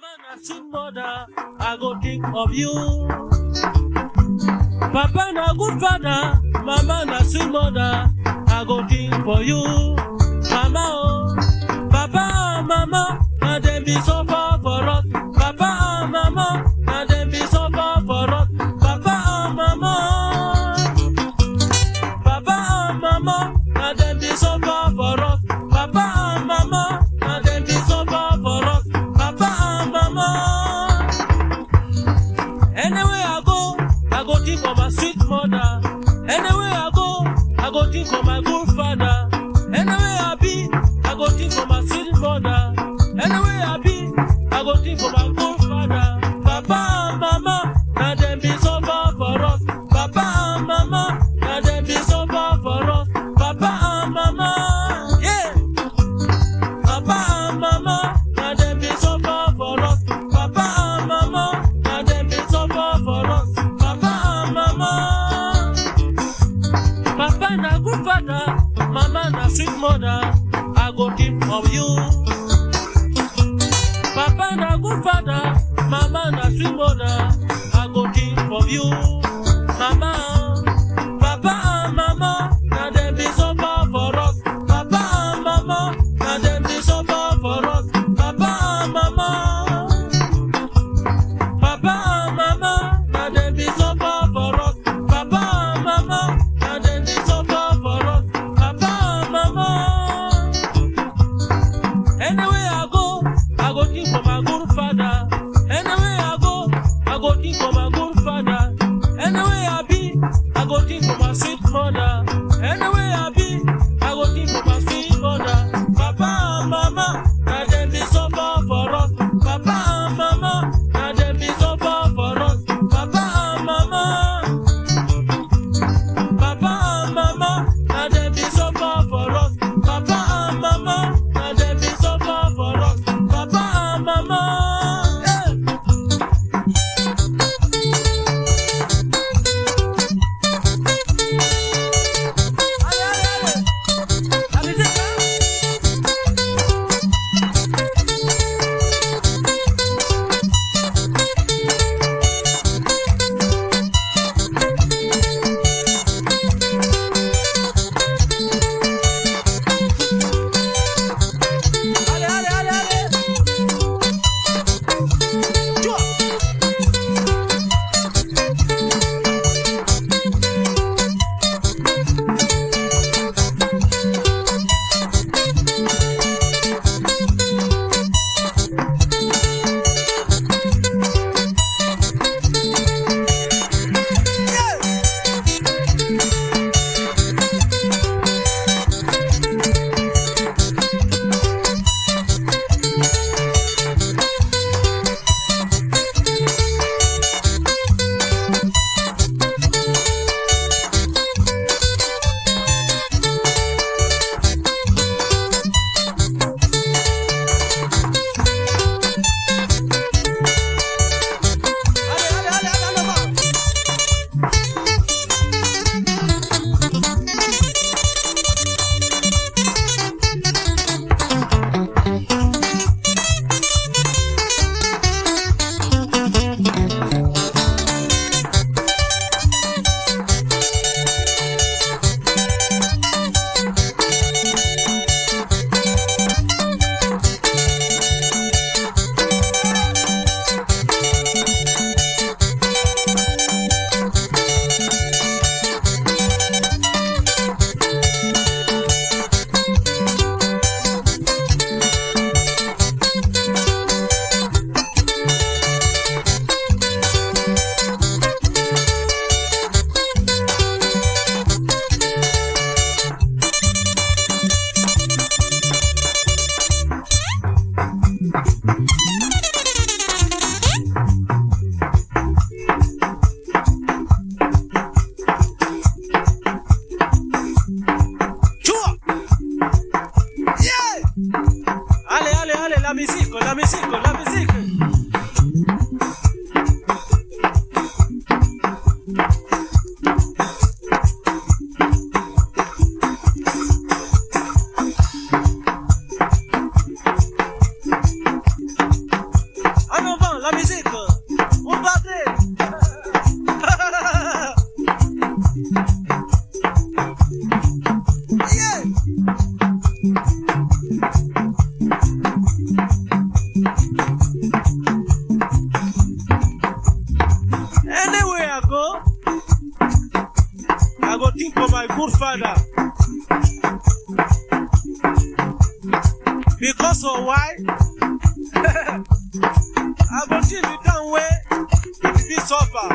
Mama Nasin mother, I go think of you. Papa na good father, Mama na Nasin mother, I go think for you. Mama oh, Papa oh, Mama, and them be so far for us. think of my sweet mother. Anywhere I go, I go think of my good. I got it for you. con la mi con la also why. Agotini don wey e be suffer.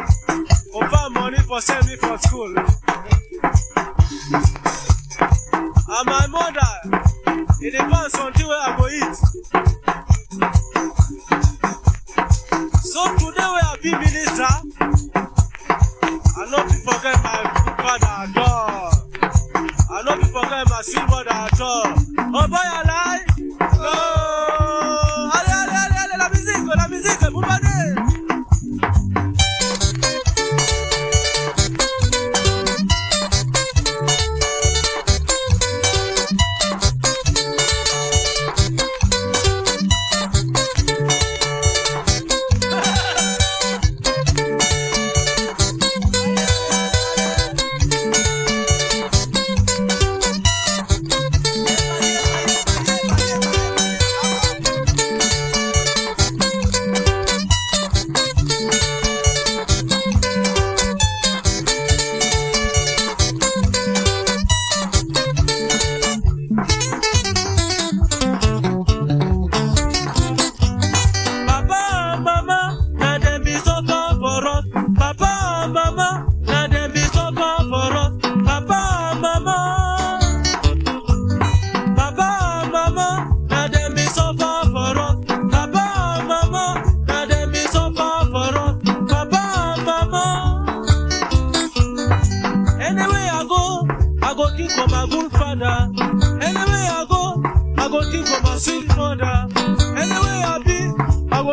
Over money for send me for school. And my mother. E dey plan something wey I go eat.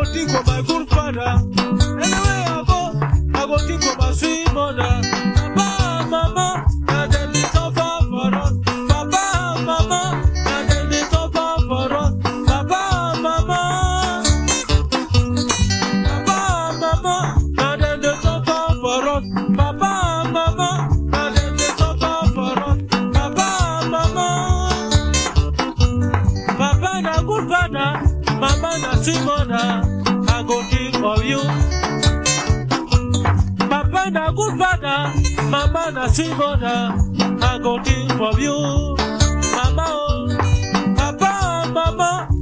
voting for Bagul Father. I go do for you. Papa na good father, Mama na sweet mother, I go do for you. Mama oh, Papa oh, Mama.